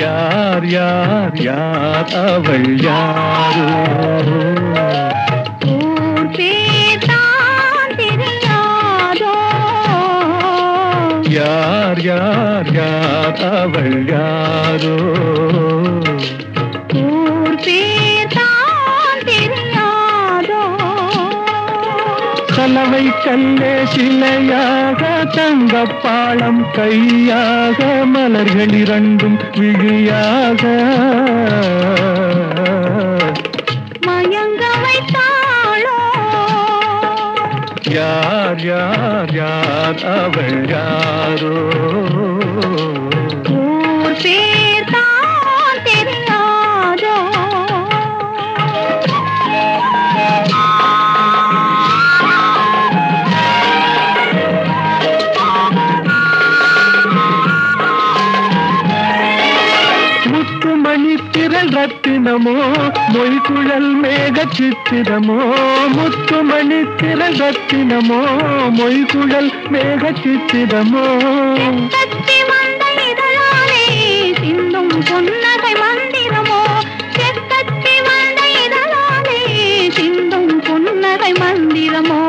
यार यार यार अवल यार। यार यार यार अवल यारो। पूर्ती கலவை கல்லே சிலையாக தங்கப்பாளம் கையாக மலர்கள் இரண்டும் விழியாக. யார் யார் யார் அவள் யாரோ? ரத்தினமோ மொய்குழல் மேக சித்திரமோ முத்துமணி திரள் ரத்தினமோ மொய்குழல் மேக சித்திரமோ சிந்தும் புன்னகை மந்திரமோ. செத்தத்தி வந்த இதழாலே சிந்தும் புன்னகை மந்திரமோ.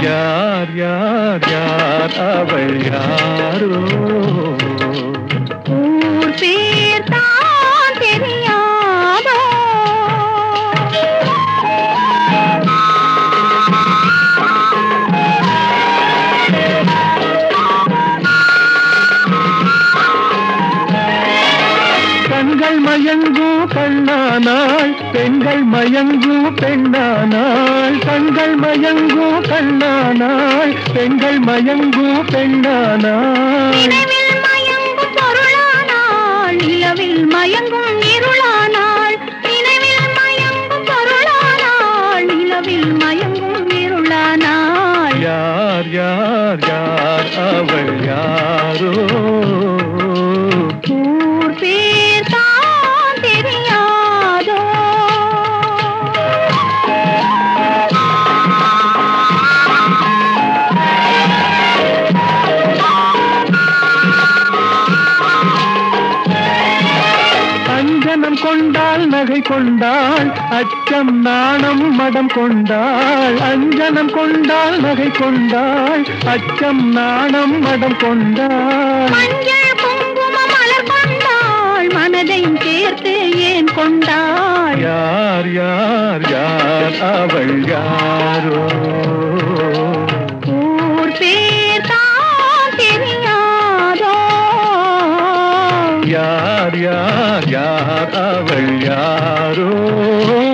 யார் யார் யார் அவள் யாரோ? கண்கள் மயங்கும் கண்ணானாள் பெண்கள் மயங்கும் பெண்ணானாள் கண்கள் மயங்கும் கண்ணானாள் பெண்கள் மயங்கும் பெண்ணானாள் நினைவில் மயங்கும் பொருளானாள் நிலவில் மயங்கும் இருளானாள் நினைவில் மயங்கும் பொருளானாள் நிலவில் மயங்கும் இருளானாள் யார் யார் யார் அவள் யாரோ? கொண்டாள் நகை கொண்டாள் அச்சம் நாணம் மடம் கொண்டாள் அஞ்சனம் கொண்டாள் நகை கொண்டாள் அச்சம் நாணம் மடம் கொண்டாள். மனதையும் சேர்த்து ஏன் கொண்டாள்? யார் யார் யார் அவள்? யார் யார் யார் அவள் யாரோ